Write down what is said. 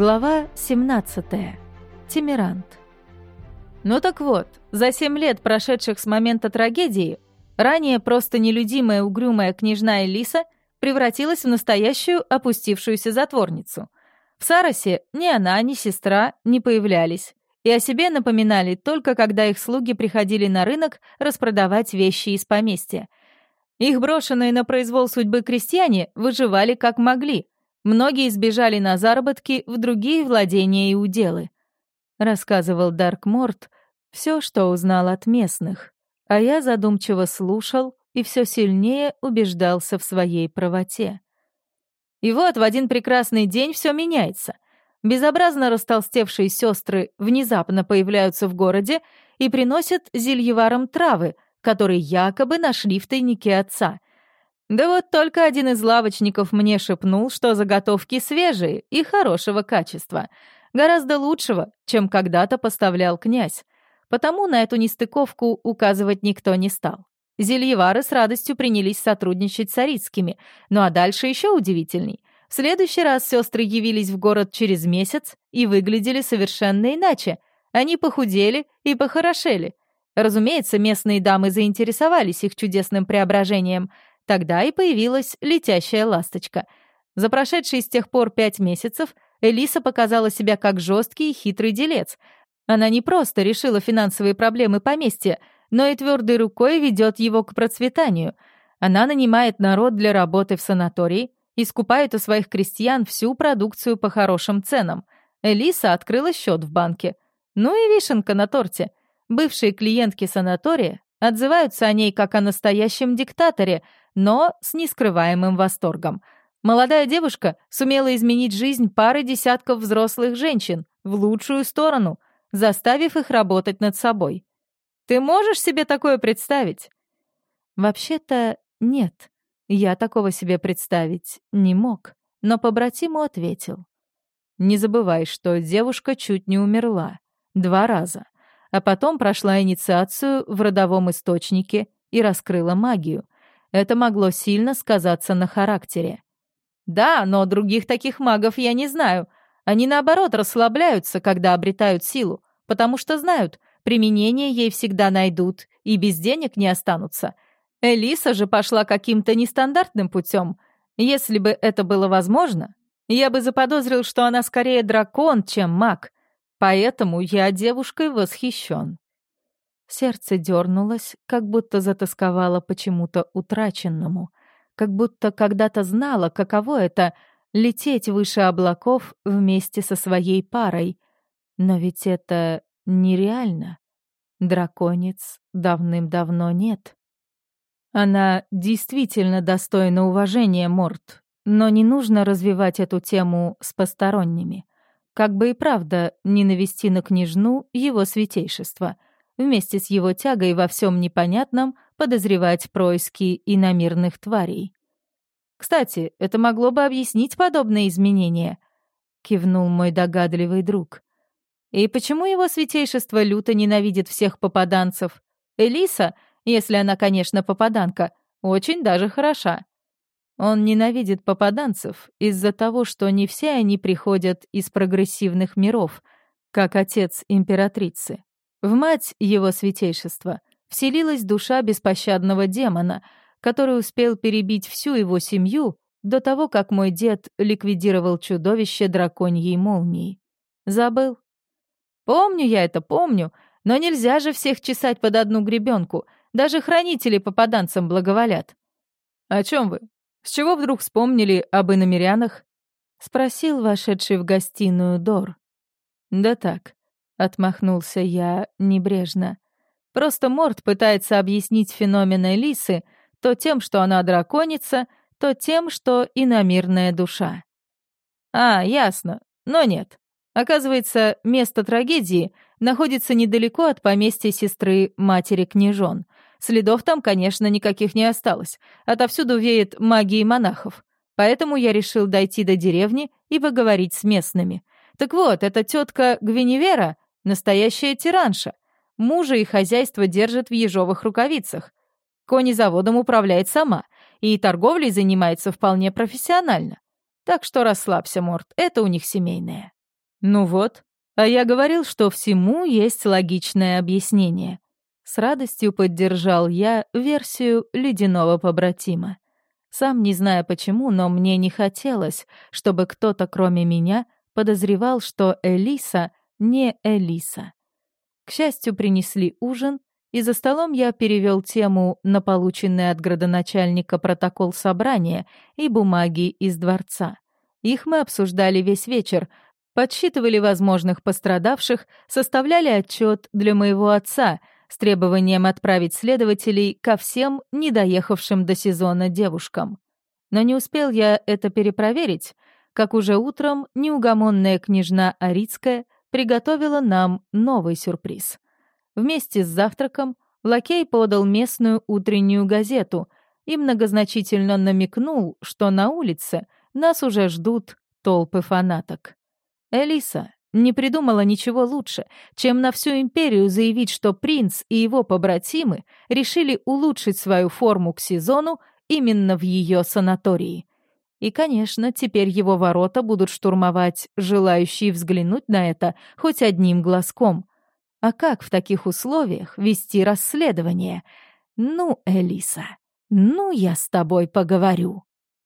Глава 17. Тимирант. Ну так вот, за семь лет, прошедших с момента трагедии, ранее просто нелюдимая угрюмая княжна Элиса превратилась в настоящую опустившуюся затворницу. В Саросе ни она, ни сестра не появлялись, и о себе напоминали только когда их слуги приходили на рынок распродавать вещи из поместья. Их брошенные на произвол судьбы крестьяне выживали как могли, Многие сбежали на заработки в другие владения и уделы. Рассказывал Дарк Морт все, что узнал от местных, а я задумчиво слушал и все сильнее убеждался в своей правоте. И вот в один прекрасный день все меняется. Безобразно растолстевшие сестры внезапно появляются в городе и приносят зельеварам травы, которые якобы нашли в тайнике отца — да вот только один из лавочников мне шепнул, что заготовки свежие и хорошего качества. Гораздо лучшего, чем когда-то поставлял князь. Потому на эту нестыковку указывать никто не стал. Зельевары с радостью принялись сотрудничать с арицкими. Ну а дальше еще удивительней. В следующий раз сестры явились в город через месяц и выглядели совершенно иначе. Они похудели и похорошели. Разумеется, местные дамы заинтересовались их чудесным преображением — Тогда и появилась летящая ласточка. За прошедшие с тех пор пять месяцев Элиса показала себя как жесткий и хитрый делец. Она не просто решила финансовые проблемы поместья, но и твердой рукой ведет его к процветанию. Она нанимает народ для работы в санатории и скупает у своих крестьян всю продукцию по хорошим ценам. Элиса открыла счет в банке. Ну и вишенка на торте. Бывшие клиентки санатория отзываются о ней как о настоящем диктаторе — но с нескрываемым восторгом. Молодая девушка сумела изменить жизнь пары десятков взрослых женщин в лучшую сторону, заставив их работать над собой. Ты можешь себе такое представить? Вообще-то нет. Я такого себе представить не мог, но побратиму ответил. Не забывай, что девушка чуть не умерла. Два раза. А потом прошла инициацию в родовом источнике и раскрыла магию — это могло сильно сказаться на характере. Да, но других таких магов я не знаю. Они, наоборот, расслабляются, когда обретают силу, потому что знают, применение ей всегда найдут и без денег не останутся. Элиса же пошла каким-то нестандартным путем. Если бы это было возможно, я бы заподозрил, что она скорее дракон, чем маг. Поэтому я девушкой восхищен. Сердце дернулось, как будто затасковало почему-то утраченному, как будто когда-то знала, каково это — лететь выше облаков вместе со своей парой. Но ведь это нереально. Драконец давным-давно нет. Она действительно достойна уважения, Морт, но не нужно развивать эту тему с посторонними. Как бы и правда не навести на княжну его святейшество — вместе с его тягой во всем непонятном подозревать происки иномирных тварей. «Кстати, это могло бы объяснить подобные изменения», — кивнул мой догадливый друг. «И почему его святейшество люто ненавидит всех попаданцев? Элиса, если она, конечно, попаданка, очень даже хороша. Он ненавидит попаданцев из-за того, что не все они приходят из прогрессивных миров, как отец императрицы. В мать его святейшества вселилась душа беспощадного демона, который успел перебить всю его семью до того, как мой дед ликвидировал чудовище драконьей молнии. Забыл? Помню я это, помню, но нельзя же всех чесать под одну гребенку, даже хранители попаданцам благоволят. О чем вы? С чего вдруг вспомнили об иномерянах? Спросил вошедший в гостиную Дор. Да так, Отмахнулся я небрежно. Просто Морд пытается объяснить феномен Элисы то тем, что она драконица, то тем, что иномирная душа. А, ясно. Но нет. Оказывается, место трагедии находится недалеко от поместья сестры матери княжон. Следов там, конечно, никаких не осталось. Отовсюду веет магией монахов. Поэтому я решил дойти до деревни и поговорить с местными. Так вот, эта тетка Гвиневера Настоящая тиранша. Мужа и хозяйство держит в ежовых рукавицах. Конезаводом управляет сама, и торговлей занимается вполне профессионально. Так что расслабься, Морт, это у них семейное. Ну вот, а я говорил, что всему есть логичное объяснение. С радостью поддержал я версию ледяного побратима. Сам не зная почему, но мне не хотелось, чтобы кто-то кроме меня подозревал, что Элиса не Элиса. К счастью, принесли ужин, и за столом я перевел тему на полученный от градоначальника протокол собрания и бумаги из дворца. Их мы обсуждали весь вечер, подсчитывали возможных пострадавших, составляли отчет для моего отца с требованием отправить следователей ко всем недоехавшим до сезона девушкам. Но не успел я это перепроверить, как уже утром неугомонная княжна Арицкая приготовила нам новый сюрприз. Вместе с завтраком лакей подал местную утреннюю газету и многозначительно намекнул, что на улице нас уже ждут толпы фанаток. Элиса не придумала ничего лучше, чем на всю империю заявить, что принц и его побратимы решили улучшить свою форму к сезону именно в ее санатории. И, конечно, теперь его ворота будут штурмовать желающие взглянуть на это хоть одним глазком. А как в таких условиях вести расследование? Ну, Элиса, ну я с тобой поговорю.